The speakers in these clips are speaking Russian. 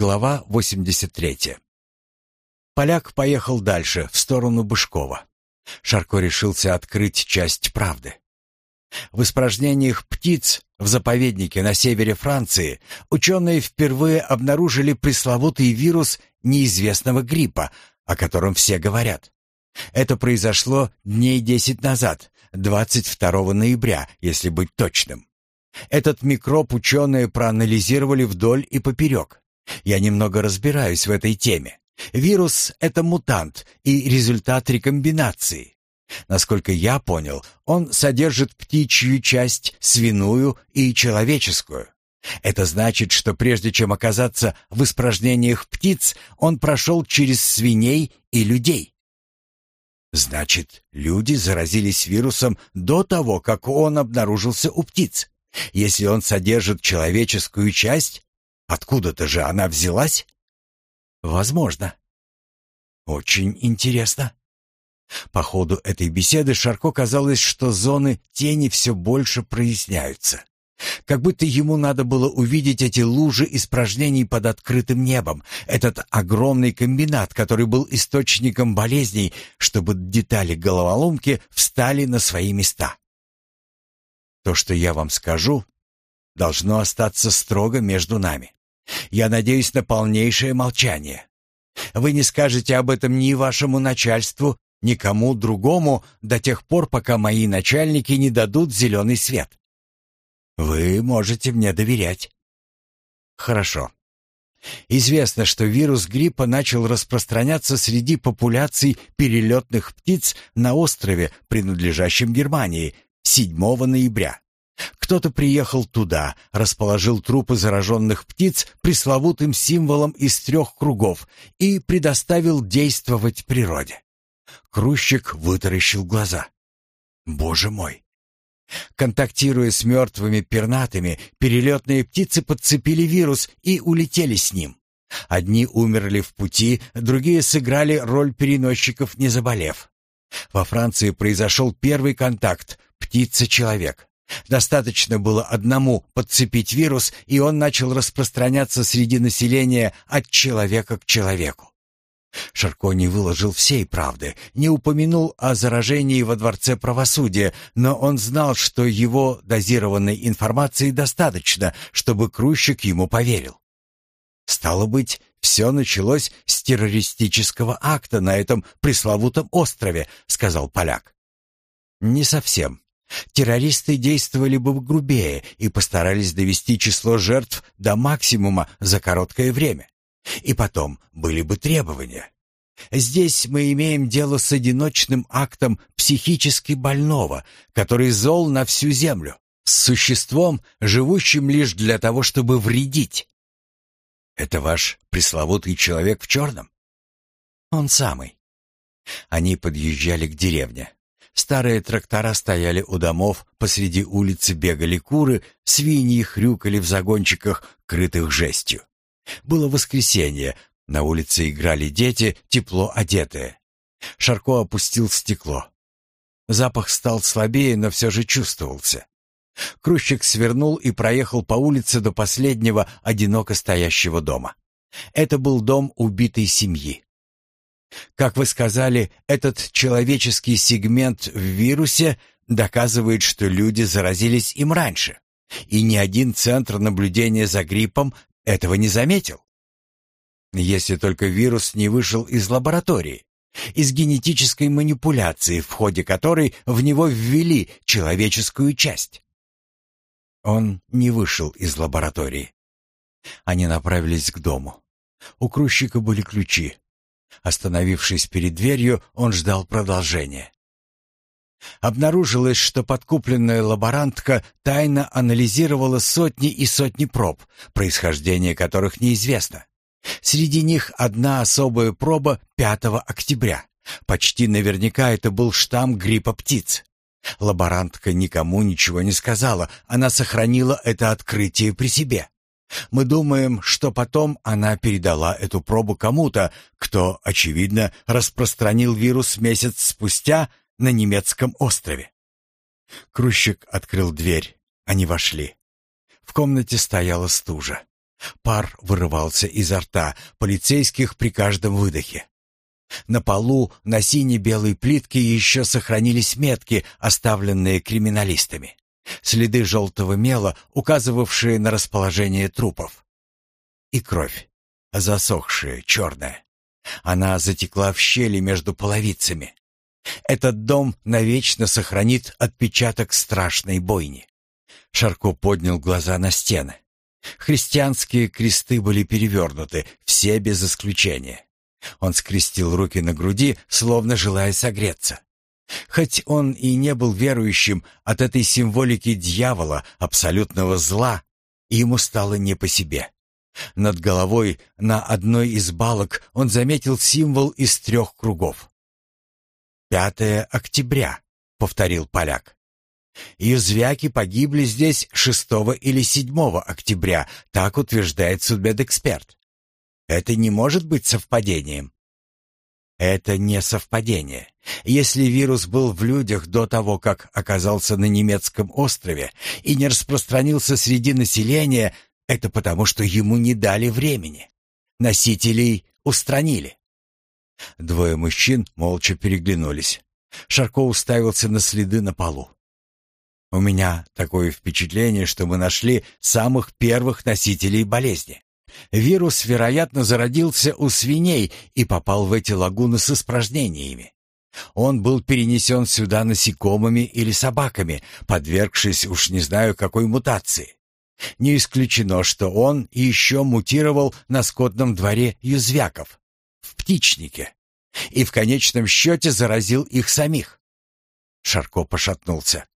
Глава 83. Поляк поехал дальше, в сторону Бышкова. Шарко решился открыть часть правды. В испражнениях птиц в заповеднике на севере Франции ученые впервые обнаружили пресловутый вирус неизвестного гриппа, о котором все говорят. Это произошло дней десять назад, 22 ноября, если быть точным. Этот микроб ученые проанализировали вдоль и поперек. Я немного разбираюсь в этой теме. Вирус — это мутант и результат рекомбинации. Насколько я понял, он содержит птичью часть, свиную и человеческую. Это значит, что прежде чем оказаться в испражнениях птиц, он прошел через свиней и людей. Значит, люди заразились вирусом до того, как он обнаружился у птиц. Если он содержит человеческую часть, откуда-то же она взялась? Возможно. Очень интересно. По ходу этой беседы Шарко казалось, что зоны тени все больше проясняются. Как будто ему надо было увидеть эти лужи испражнений под открытым небом, этот огромный комбинат, который был источником болезней, чтобы детали головоломки встали на свои места. То, что я вам скажу, должно остаться строго между нами. Я надеюсь на полнейшее молчание. Вы не скажете об этом ни вашему начальству, никому другому до тех пор, пока мои начальники не дадут зеленый свет. Вы можете мне доверять. Хорошо. Известно, что вирус гриппа начал распространяться среди популяций перелетных птиц на острове, принадлежащем Германии, 7 ноября. Кто-то приехал туда, расположил трупы зараженных птиц пресловутым символом из трех кругов и предоставил действовать природе. Крущик вытаращил глаза. «Боже мой! Контактируя с мертвыми пернатыми, перелетные птицы подцепили вирус и улетели с ним. Одни умерли в пути, другие сыграли роль переносчиков, не заболев. Во Франции произошел первый контакт птица-человек. Достаточно было одному подцепить вирус, и он начал распространяться среди населения от человека к человеку. Шарко не выложил всей правды, не упомянул о заражении во Дворце правосудия, но он знал, что его дозированной информации достаточно, чтобы Крущик ему поверил. Стало быть, все началось с террористического акта на этом пресловутом острове, сказал поляк. Не совсем. Террористы действовали бы грубее и постарались довести число жертв до максимума за короткое время. И потом были бы требования. Здесь мы имеем дело с одиночным актом психически больного, который зол на всю землю, с существом, живущим лишь для того, чтобы вредить. Это ваш пресловутый человек в черном? Он самый. Они подъезжали к деревне. Старые трактора стояли у домов, посреди улицы бегали куры, свиньи хрюкали в загончиках, крытых жестью. Было воскресенье, на улице играли дети, тепло одетые. Шарко опустил стекло. Запах стал слабее, но все же чувствовался. Крущик свернул и проехал по улице до последнего одиноко стоящего дома. Это был дом убитой семьи. Как вы сказали, этот человеческий сегмент в вирусе доказывает, что люди заразились им раньше. И ни один центр наблюдения за гриппом этого не заметил. Если только вирус не вышел из лаборатории, из генетической манипуляции, в ходе которой в него ввели человеческую часть. Он не вышел из лаборатории. Они направились к дому. У Крущика были ключи. Остановившись перед дверью, он ждал продолжения. Обнаружилось, что подкупленная лаборантка тайно анализировала сотни и сотни проб, происхождение которых неизвестно. Среди них одна особая проба 5 октября. Почти наверняка это был штамм гриппа птиц. Лаборантка никому ничего не сказала, она сохранила это открытие при себе. Мы думаем, что потом она передала эту пробу кому-то, кто, очевидно, распространил вирус месяц спустя на немецком острове. Крущик открыл дверь. Они вошли. В комнате стояла стужа. Пар вырывался изо рта полицейских при каждом выдохе. На полу на сине-белой плитке еще сохранились метки, оставленные криминалистами. Следы желтого мела, указывавшие на расположение трупов. И кровь, засохшая, черная. Она затекла в щели между половицами. Этот дом навечно сохранит отпечаток страшной бойни. Шарко поднял глаза на стены. Христианские кресты были перевернуты, все без исключения. Он скрестил руки на груди, словно желая согреться. Хоть он и не был верующим, от этой символики дьявола, абсолютного зла, ему стало не по себе. Над головой на одной из балок он заметил символ из трех кругов. «Пятое октября», — повторил поляк. Юзвяки погибли здесь 6 или 7 октября, так утверждает судмедэксперт. Это не может быть совпадением. Это не совпадение. Если вирус был в людях до того, как оказался на немецком острове и не распространился среди населения, это потому, что ему не дали времени. Носителей устранили. Двое мужчин молча переглянулись. Шарко уставился на следы на полу. У меня такое впечатление, что мы нашли самых первых носителей болезни. Вирус, вероятно, зародился у свиней и попал в эти лагуны с испражнениями. Он был перенесен сюда насекомыми или собаками, подвергшись уж не знаю какой мутации. Не исключено, что он еще мутировал на скотном дворе юзвяков, в птичнике, и в конечном счете заразил их самих. Шарко пошатнулся.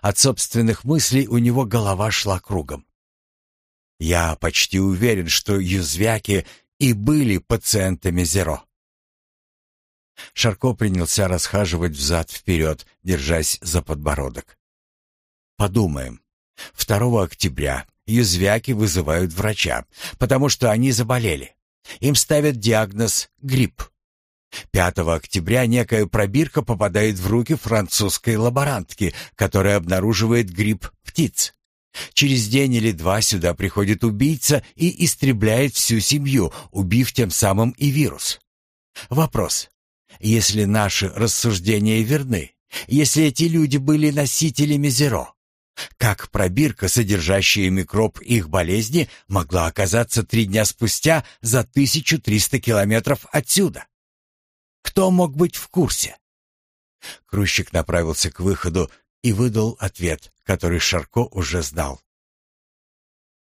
От собственных мыслей у него голова шла кругом. Я почти уверен, что юзвяки и были пациентами Зеро. Шарко принялся расхаживать взад-вперед, держась за подбородок. Подумаем. 2 октября юзвяки вызывают врача, потому что они заболели. Им ставят диагноз «грипп». 5 октября некая пробирка попадает в руки французской лаборантки, которая обнаруживает грипп птиц. Через день или два сюда приходит убийца и истребляет всю семью, убив тем самым и вирус. Вопрос. Если наши рассуждения верны, если эти люди были носителями зеро, как пробирка, содержащая микроб их болезни, могла оказаться три дня спустя за 1300 километров отсюда? Кто мог быть в курсе? Крущик направился к выходу и выдал ответ, который Шарко уже знал.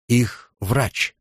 Их врач.